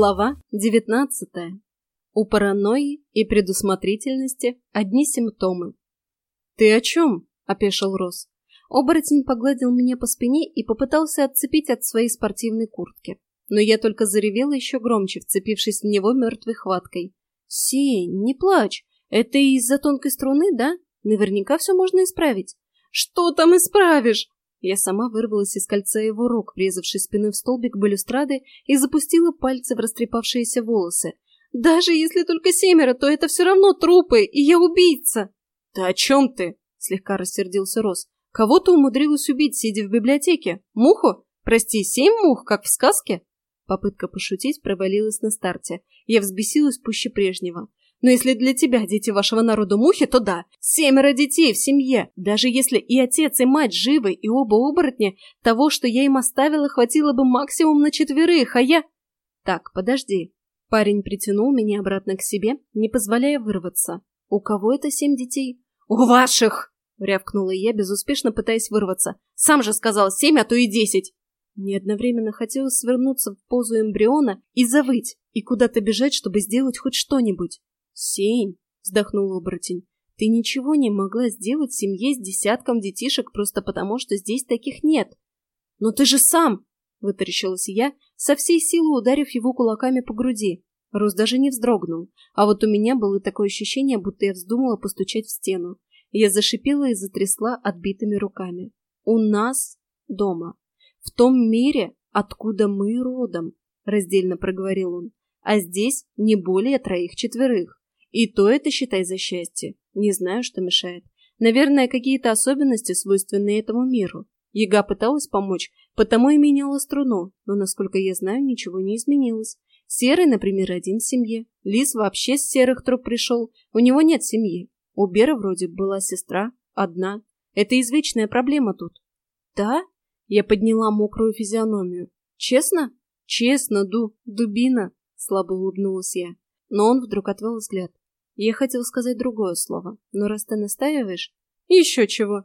Глава 19. У паранойи и предусмотрительности одни симптомы. «Ты о чем?» – опешил Рос. Оборотень погладил меня по спине и попытался отцепить от своей спортивной куртки. Но я только заревела еще громче, вцепившись в него мертвой хваткой. «Сень, не плачь! Это из-за тонкой струны, да? Наверняка все можно исправить». «Что там исправишь?» Я сама вырвалась из кольца его рук, врезавшись спиной в столбик балюстрады и запустила пальцы в растрепавшиеся волосы. «Даже если только семеро, то это все равно трупы, и я убийца!» «Да о чем ты?» — слегка рассердился Рос. «Кого ты умудрилась убить, сидя в библиотеке? Муху? Прости, семь мух, как в сказке?» Попытка пошутить провалилась на старте. Я взбесилась пуще прежнего. Но если для тебя дети вашего народа мухи, то да, семеро детей в семье. Даже если и отец, и мать живы, и оба оборотня, того, что я им оставила, хватило бы максимум на четверых, а я... Так, подожди. Парень притянул меня обратно к себе, не позволяя вырваться. У кого это семь детей? У ваших! Рявкнула я, безуспешно пытаясь вырваться. Сам же сказал семь, а то и десять. Мне одновременно хотелось свернуться в позу эмбриона и завыть, и куда-то бежать, чтобы сделать хоть что-нибудь. «Сень!» — вздохнул оборотень. «Ты ничего не могла сделать в семье с десятком детишек просто потому, что здесь таких нет!» «Но ты же сам!» — вытаращилась я, со всей силы ударив его кулаками по груди. Рус даже не вздрогнул, а вот у меня было такое ощущение, будто я вздумала постучать в стену. Я зашипела и затрясла отбитыми руками. «У нас дома. В том мире, откуда мы родом», — раздельно проговорил он. «А здесь не более троих-четверых. И то это считай за счастье. Не знаю, что мешает. Наверное, какие-то особенности, свойственные этому миру. Яга пыталась помочь, потому и меняла струну, но, насколько я знаю, ничего не изменилось. Серый, например, один в семье. Лис вообще с серых труп пришел. У него нет семьи. У Беры вроде была сестра. Одна. Это извечная проблема тут. Да? Я подняла мокрую физиономию. Честно? Честно, Ду, дубина. Слабо улыбнулась я. Но он вдруг отвел взгляд. Я хотел сказать другое слово, но раз ты настаиваешь... Еще чего!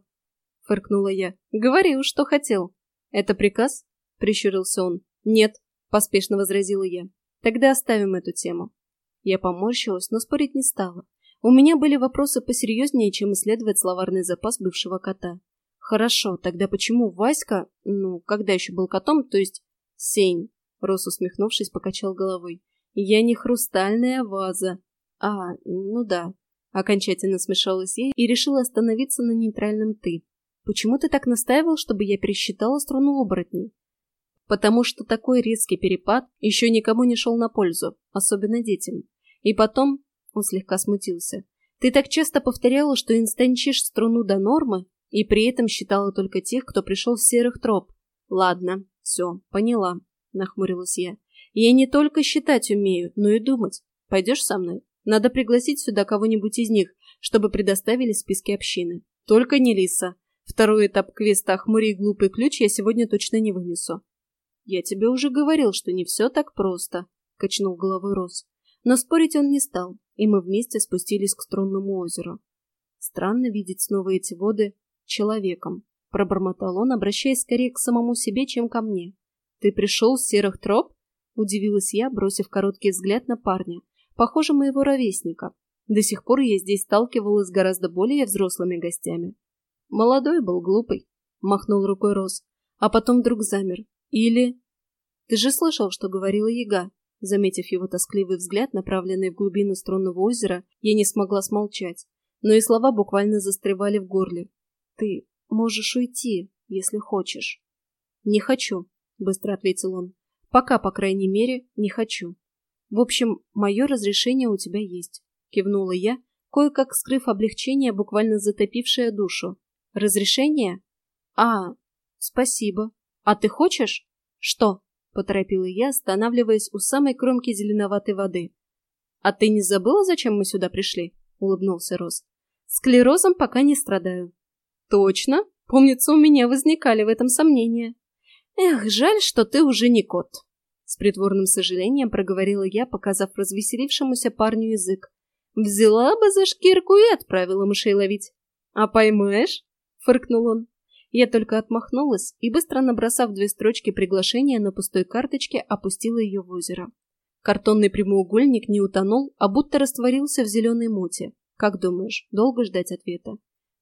Фыркнула я. Говорил, что хотел. Это приказ? Прищурился он. Нет, поспешно возразила я. Тогда оставим эту тему. Я поморщилась, но спорить не стала. У меня были вопросы посерьезнее, чем исследовать словарный запас бывшего кота. Хорошо, тогда почему Васька, ну, когда еще был котом, то есть Сень, Рос, усмехнувшись, покачал головой. Я не хрустальная ваза, а, ну да. Окончательно смешалась я и решила остановиться на нейтральном «ты». Почему ты так настаивал, чтобы я пересчитала струну оборотней? Потому что такой резкий перепад еще никому не шел на пользу, особенно детям. И потом, он слегка смутился, ты так часто повторяла, что инстанчишь струну до нормы, и при этом считала только тех, кто пришел с серых троп. Ладно, все, поняла, нахмурилась я. Я не только считать умею, но и думать. Пойдешь со мной? Надо пригласить сюда кого-нибудь из них, чтобы предоставили списки общины. Только не Лиса. Второй этап квеста «Хмури и глупый ключ» я сегодня точно не вынесу. «Я тебе уже говорил, что не все так просто», — качнул головой Рос. Но спорить он не стал, и мы вместе спустились к струнному озеру. Странно видеть снова эти воды человеком, — пробормотал он, обращаясь скорее к самому себе, чем ко мне. «Ты пришел с серых троп?» — удивилась я, бросив короткий взгляд на парня, похоже, моего ровесника. До сих пор я здесь сталкивалась с гораздо более взрослыми гостями. Молодой был, глупый, махнул рукой Рос, а потом вдруг замер. Или... Ты же слышал, что говорила яга? Заметив его тоскливый взгляд, направленный в глубину струнного озера, я не смогла смолчать, но и слова буквально застревали в горле. Ты можешь уйти, если хочешь. Не хочу, быстро ответил он. Пока, по крайней мере, не хочу. В общем, мое разрешение у тебя есть, кивнула я, кое-как скрыв облегчение, буквально затопившее душу. Разрешение? А, спасибо. А ты хочешь? Что? Поторопила я, останавливаясь у самой кромки зеленоватой воды. А ты не забыла, зачем мы сюда пришли? Улыбнулся Рос. Склерозом пока не страдаю. Точно? Помнится, у меня возникали в этом сомнения. Эх, жаль, что ты уже не кот. С притворным сожалением проговорила я, показав развеселившемуся парню язык. Взяла бы за шкирку и отправила мышей ловить. А поймаешь? Фыркнул он. Я только отмахнулась и, быстро набросав две строчки приглашения на пустой карточке, опустила ее в озеро. Картонный прямоугольник не утонул, а будто растворился в зеленой муте. Как думаешь, долго ждать ответа?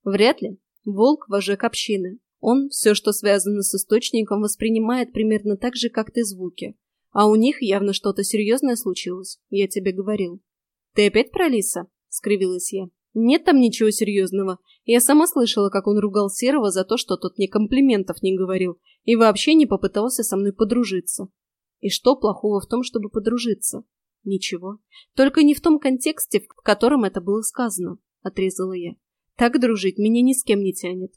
Вряд ли. Волк – вожак общины. Он все, что связано с источником, воспринимает примерно так же, как ты звуки. А у них явно что-то серьезное случилось, я тебе говорил. «Ты опять про Лиса?» – скривилась я. «Нет там ничего серьезного. Я сама слышала, как он ругал Серого за то, что тот мне комплиментов не говорил и вообще не попытался со мной подружиться. И что плохого в том, чтобы подружиться? Ничего. Только не в том контексте, в котором это было сказано, — отрезала я. Так дружить меня ни с кем не тянет.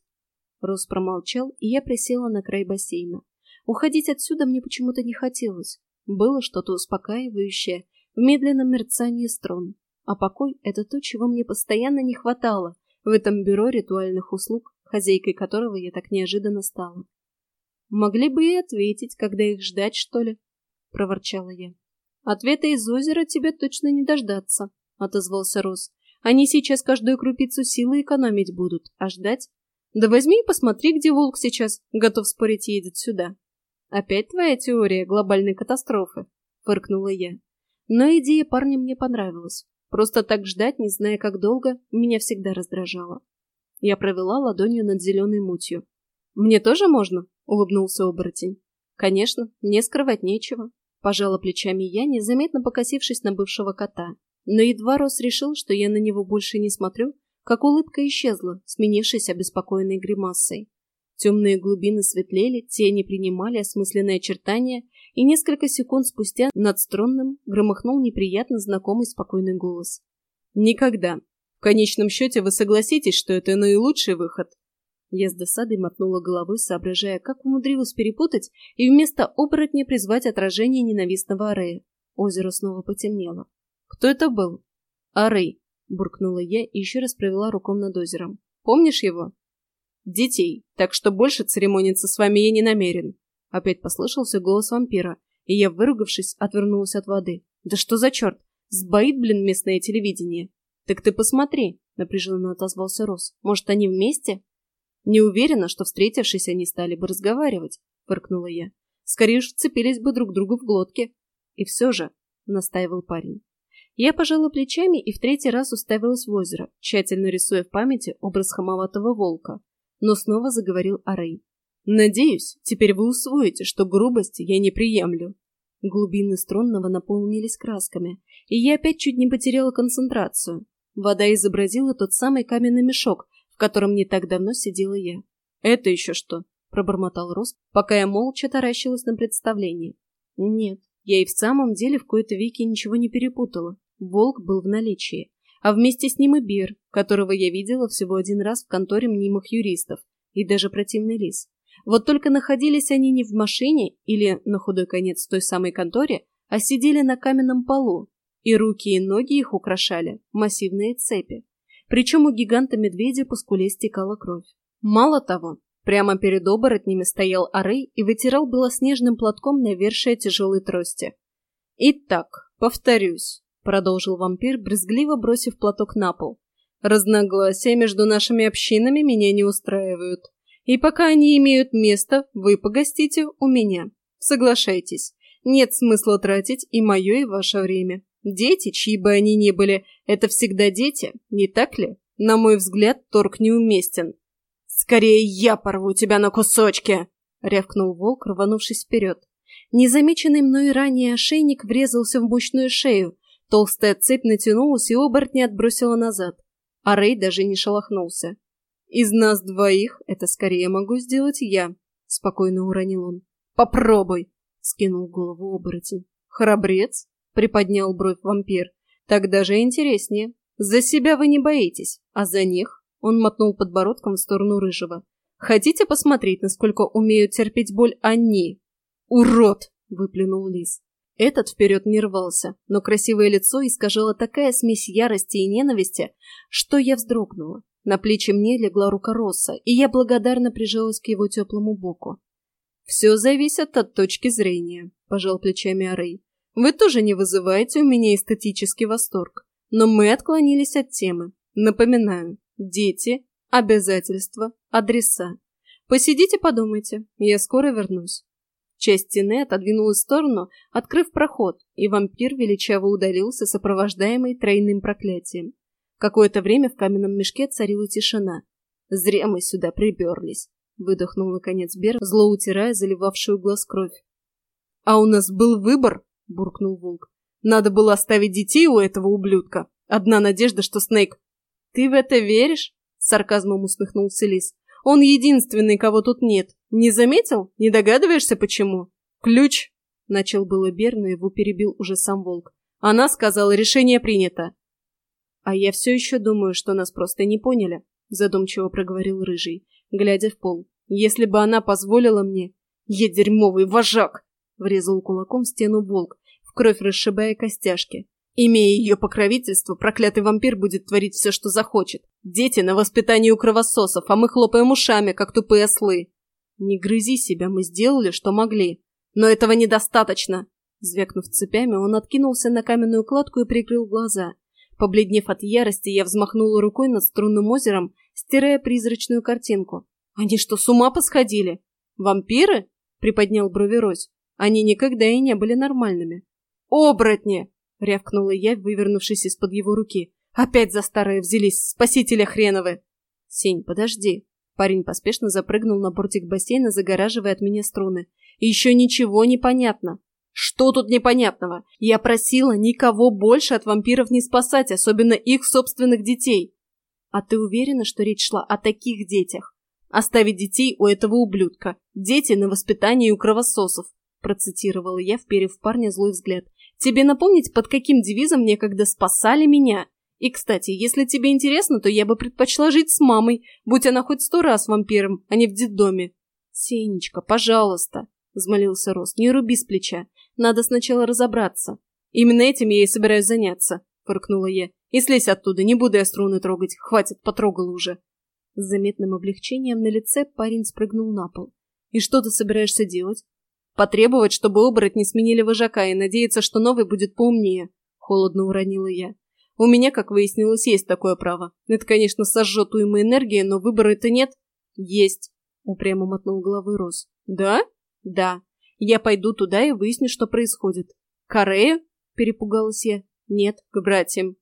Рос промолчал, и я присела на край бассейна. Уходить отсюда мне почему-то не хотелось. Было что-то успокаивающее в медленном мерцании струн. А покой — это то, чего мне постоянно не хватало в этом бюро ритуальных услуг, хозяйкой которого я так неожиданно стала. Могли бы и ответить, когда их ждать, что ли? — проворчала я. «Ответа из озера тебе точно не дождаться», — отозвался Рос. «Они сейчас каждую крупицу силы экономить будут, а ждать? Да возьми и посмотри, где волк сейчас, готов спорить, едет сюда». «Опять твоя теория глобальной катастрофы?» — фыркнула я. Но идея парня мне понравилась. Просто так ждать, не зная как долго, меня всегда раздражало. Я провела ладонью над зеленой мутью. «Мне тоже можно?» — улыбнулся оборотень. «Конечно, мне скрывать нечего. Пожала плечами я, незаметно покосившись на бывшего кота. Но едва Рос решил, что я на него больше не смотрю, как улыбка исчезла, сменившись обеспокоенной гримасой. Темные глубины светлели, тени принимали осмысленные очертания, и несколько секунд спустя над струнным громыхнул неприятно знакомый спокойный голос. «Никогда. В конечном счете вы согласитесь, что это наилучший выход?» Я с досадой мотнула головой, соображая, как умудрилась перепутать и вместо оборотня призвать отражение ненавистного Арея. Озеро снова потемнело. «Кто это был?» «Арей», — буркнула я и еще раз провела руком над озером. «Помнишь его?» «Детей, так что больше церемониться с вами я не намерен». Опять послышался голос вампира, и я, выругавшись, отвернулась от воды. «Да что за черт? Сбоит, блин, местное телевидение!» «Так ты посмотри», — напряженно отозвался Рос. «Может, они вместе?» Не уверена, что, встретившись, они стали бы разговаривать, — фыркнула я. Скорее уж вцепились бы друг другу в глотке. И все же, — настаивал парень. Я пожала плечами и в третий раз уставилась в озеро, тщательно рисуя в памяти образ хамоватого волка. Но снова заговорил Арей. «Надеюсь, теперь вы усвоите, что грубость я не приемлю». Глубины струнного наполнились красками, и я опять чуть не потеряла концентрацию. Вода изобразила тот самый каменный мешок, в котором не так давно сидела я. «Это еще что?» – пробормотал Рос, пока я молча таращилась на представление. «Нет, я и в самом деле в кои-то веки ничего не перепутала. Волк был в наличии, а вместе с ним и Бир, которого я видела всего один раз в конторе мнимых юристов, и даже противный лис. Вот только находились они не в машине или, на худой конец, в той самой конторе, а сидели на каменном полу, и руки и ноги их украшали массивные цепи. Причем у гиганта-медведя по скуле стекала кровь. Мало того, прямо перед оборотнями стоял Арей и вытирал белоснежным платком навершие тяжелой трости. «Итак, повторюсь», — продолжил вампир, брезгливо бросив платок на пол. «Разногласия между нашими общинами меня не устраивают. И пока они имеют место, вы погостите у меня. Соглашайтесь. Нет смысла тратить и мое, и ваше время. Дети, чьи бы они ни были, это всегда дети, не так ли? На мой взгляд, торг неуместен. «Скорее я порву тебя на кусочки!» — рявкнул волк, рванувшись вперед. Незамеченный мной ранее ошейник врезался в мощную шею, толстая цепь натянулась и оборотни отбросила назад. А Рэй даже не шелохнулся. «Из нас двоих это скорее могу сделать я», — спокойно уронил он. «Попробуй!» — скинул голову оборотень. «Храбрец?» приподнял бровь вампир. Так даже интереснее. За себя вы не боитесь, а за них? Он мотнул подбородком в сторону рыжего. Хотите посмотреть, насколько умеют терпеть боль они? Урод! выплюнул лис. Этот вперед не рвался, но красивое лицо искажало такая смесь ярости и ненависти, что я вздрогнула. На плечи мне легла рука Росса, и я благодарно прижалась к его теплому боку. «Все зависит от точки зрения», – пожал плечами Арей. Вы тоже не вызываете у меня эстетический восторг. Но мы отклонились от темы. Напоминаю, дети, обязательства, адреса. Посидите, подумайте, я скоро вернусь. Часть стены отодвинулась в сторону, открыв проход, и вампир величаво удалился, сопровождаемый тройным проклятием. Какое-то время в каменном мешке царила тишина. «Зря мы сюда приперлись», — выдохнул наконец Бер, зло утирая заливавшую глаз кровь. «А у нас был выбор», — буркнул Волк. «Надо было оставить детей у этого ублюдка. Одна надежда, что Снейк...» «Ты в это веришь?» — сарказмом усмехнулся Лис. «Он единственный, кого тут нет. Не заметил? Не догадываешься, почему?» «Ключ!» — начал было Бер, но его перебил уже сам Волк. «Она сказала, решение принято». «А я все еще думаю, что нас просто не поняли», — задумчиво проговорил Рыжий, глядя в пол. «Если бы она позволила мне...» «Я дерьмовый вожак!» — врезал кулаком в стену волк, в кровь расшибая костяшки. «Имея ее покровительство, проклятый вампир будет творить все, что захочет. Дети на воспитании у кровососов, а мы хлопаем ушами, как тупые ослы». «Не грызи себя, мы сделали, что могли. Но этого недостаточно!» Звякнув цепями, он откинулся на каменную кладку и прикрыл глаза. Побледнев от ярости, я взмахнула рукой над струнным озером, стирая призрачную картинку. «Они что, с ума посходили? Вампиры?» — приподнял брови Рось. Они никогда и не были нормальными. «Оборотни!» — рявкнула я, вывернувшись из-под его руки. «Опять за старое взялись, спасителя хреновы!» «Сень, подожди!» Парень поспешно запрыгнул на бортик бассейна, загораживая от меня струны. «И еще ничего не понятно!» «Что тут непонятного? Я просила никого больше от вампиров не спасать, особенно их собственных детей!» «А ты уверена, что речь шла о таких детях?» «Оставить детей у этого ублюдка. Дети на воспитании у кровососов процитировала я, вперев парня злой взгляд. «Тебе напомнить, под каким девизом некогда спасали меня? И, кстати, если тебе интересно, то я бы предпочла жить с мамой, будь она хоть сто раз вампиром, а не в детдоме». «Сенечка, пожалуйста», — взмолился Рос, — «не руби с плеча. Надо сначала разобраться». «Именно этим я и собираюсь заняться», — фыркнула я. «И слезь оттуда, не буду я струны трогать. Хватит, потрогала уже». С заметным облегчением на лице парень спрыгнул на пол. «И что ты собираешься делать?» Потребовать, чтобы оборотни сменили вожака и надеяться, что новый будет поумнее. Холодно уронила я. У меня, как выяснилось, есть такое право. Это, конечно, сожжет уйма энергии, но выбора-то нет. Есть. Упрямо мотнул головой Рос. Да? Да. Я пойду туда и выясню, что происходит. Корея? Перепугалась я. Нет, к братьям.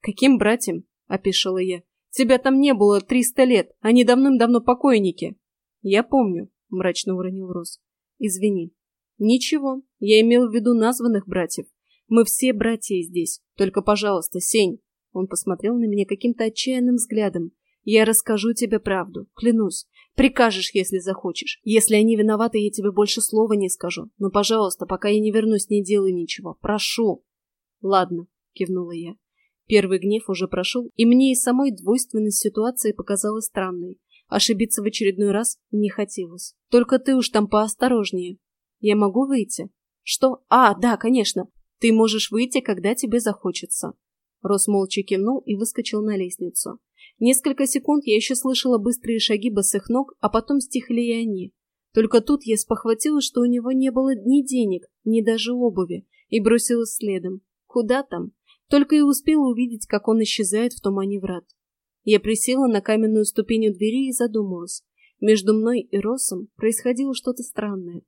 Каким братьям? Опешила я. Тебя там не было триста лет, они давным-давно покойники. Я помню, мрачно уронил Рос. Извини, «Ничего, я имел в виду названных братьев. Мы все братья здесь. Только, пожалуйста, Сень». Он посмотрел на меня каким-то отчаянным взглядом. «Я расскажу тебе правду, клянусь. Прикажешь, если захочешь. Если они виноваты, я тебе больше слова не скажу. Но, пожалуйста, пока я не вернусь, не делай ничего. Прошу». «Ладно», — кивнула я. Первый гнев уже прошел, и мне и самой двойственность ситуации показалась странной. Ошибиться в очередной раз не хотелось. Только ты уж там поосторожнее. Я могу выйти? Что? А, да, конечно. Ты можешь выйти, когда тебе захочется. Рос молча кивнул и выскочил на лестницу. Несколько секунд я еще слышала быстрые шаги босых ног, а потом стихли и они. Только тут я спохватила, что у него не было ни денег, ни даже обуви, и бросилась следом. Куда там? Только и успела увидеть, как он исчезает в тумане врат. Я присела на каменную ступень у двери и задумалась. Между мной и Росом происходило что-то странное.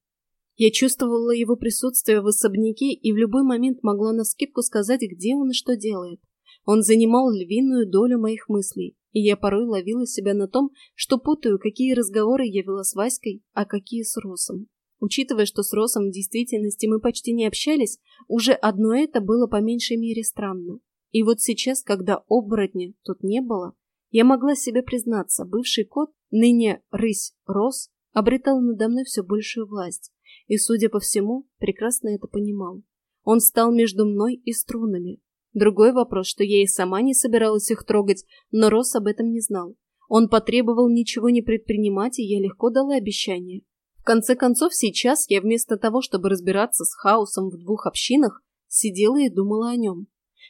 Я чувствовала его присутствие в особняке и в любой момент могла на скидку сказать, где он и что делает. Он занимал львиную долю моих мыслей, и я порой ловила себя на том, что путаю, какие разговоры я вела с Васькой, а какие с Росом. Учитывая, что с Росом в действительности мы почти не общались, уже одно это было по меньшей мере странно. И вот сейчас, когда оборотня тут не было, я могла себе признаться, бывший кот, ныне рысь Рос, обретал надо мной все большую власть и, судя по всему, прекрасно это понимал. Он стал между мной и струнами. Другой вопрос, что я и сама не собиралась их трогать, но Рос об этом не знал. Он потребовал ничего не предпринимать, и я легко дала обещание. В конце концов, сейчас я вместо того, чтобы разбираться с хаосом в двух общинах, сидела и думала о нем.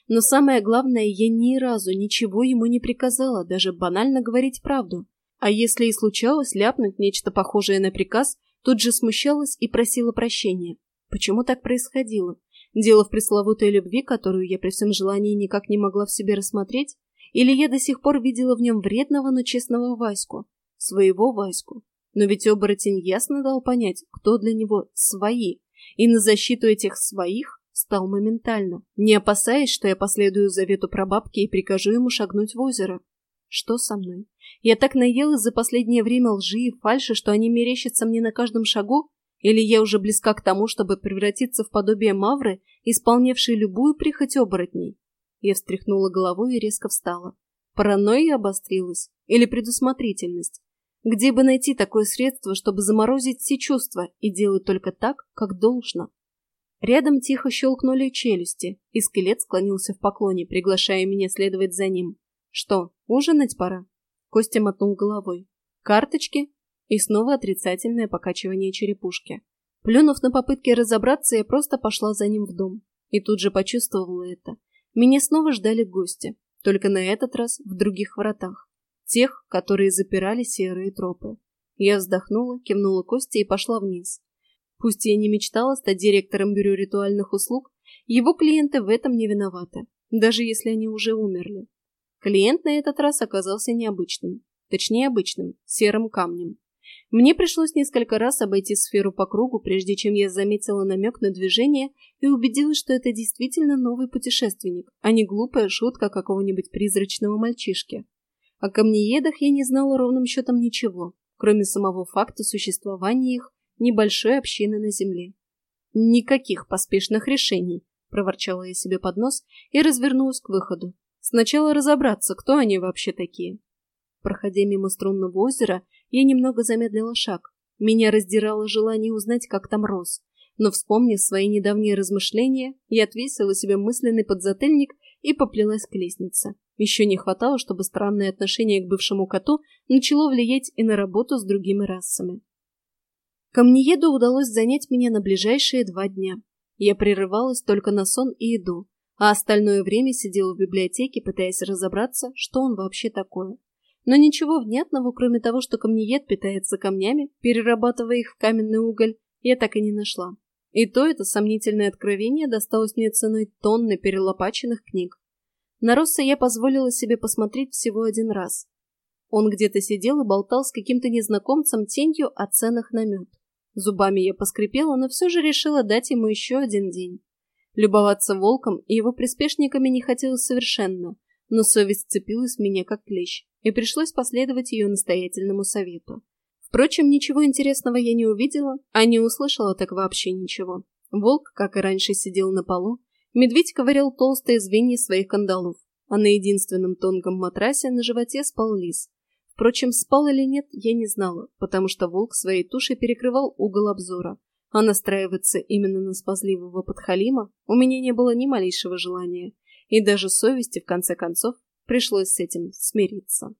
Но самое главное, я ни разу ничего ему не приказала, даже банально говорить правду. А если и случалось ляпнуть нечто похожее на приказ, Тут же смущалась и просила прощения. Почему так происходило? Дело в пресловутой любви, которую я при всем желании никак не могла в себе рассмотреть? Или я до сих пор видела в нем вредного, но честного Ваську? Своего Ваську? Но ведь оборотень ясно дал понять, кто для него «свои», и на защиту этих «своих» стал моментально, не опасаясь, что я последую завету прабабки и прикажу ему шагнуть в озеро. Что со мной? Я так наелась за последнее время лжи и фальши, что они мерещатся мне на каждом шагу? Или я уже близка к тому, чтобы превратиться в подобие Мавры, исполнявшей любую прихоть оборотней? Я встряхнула головой и резко встала. Паранойя обострилась? Или предусмотрительность? Где бы найти такое средство, чтобы заморозить все чувства и делать только так, как должно? Рядом тихо щелкнули челюсти, и скелет склонился в поклоне, приглашая меня следовать за ним. «Что, ужинать пора?» Костя мотнул головой. «Карточки?» И снова отрицательное покачивание черепушки. Плюнув на попытки разобраться, я просто пошла за ним в дом. И тут же почувствовала это. Меня снова ждали гости, только на этот раз в других вратах. Тех, которые запирали серые тропы. Я вздохнула, кивнула Косте и пошла вниз. Пусть я не мечтала стать директором бюро ритуальных услуг, его клиенты в этом не виноваты, даже если они уже умерли. Клиент на этот раз оказался необычным, точнее обычным, серым камнем. Мне пришлось несколько раз обойти сферу по кругу, прежде чем я заметила намек на движение и убедилась, что это действительно новый путешественник, а не глупая шутка какого-нибудь призрачного мальчишки. О камнеедах я не знала ровным счетом ничего, кроме самого факта существования их небольшой общины на земле. «Никаких поспешных решений», — проворчала я себе под нос и развернулась к выходу, Сначала разобраться, кто они вообще такие. Проходя мимо струнного озера, я немного замедлила шаг. Меня раздирало желание узнать, как там рос. Но, вспомнив свои недавние размышления, я отвесила себе мысленный подзатыльник и поплелась к лестнице. Еще не хватало, чтобы странное отношение к бывшему коту начало влиять и на работу с другими расами. Камнееду удалось занять меня на ближайшие два дня. Я прерывалась только на сон и еду, а остальное время сидел в библиотеке, пытаясь разобраться, что он вообще такое. Но ничего внятного, кроме того, что камнеед питается камнями, перерабатывая их в каменный уголь, я так и не нашла. И то это сомнительное откровение досталось мне ценой тонны перелопаченных книг. На Росса я позволила себе посмотреть всего один раз. Он где-то сидел и болтал с каким-то незнакомцем тенью о ценах на мед. Зубами я поскрипела, но все же решила дать ему еще один день. Любоваться волком и его приспешниками не хотелось совершенно, но совесть цепилась в меня как клещ, и пришлось последовать ее настоятельному совету. Впрочем, ничего интересного я не увидела, а не услышала так вообще ничего. Волк, как и раньше, сидел на полу, медведь ковырял толстые звенья своих кандалов, а на единственном тонком матрасе на животе спал лис. Впрочем, спал или нет, я не знала, потому что волк своей тушей перекрывал угол обзора, а настраиваться именно на спазливого подхалима у меня не было ни малейшего желания, и даже совести, в конце концов, пришлось с этим смириться.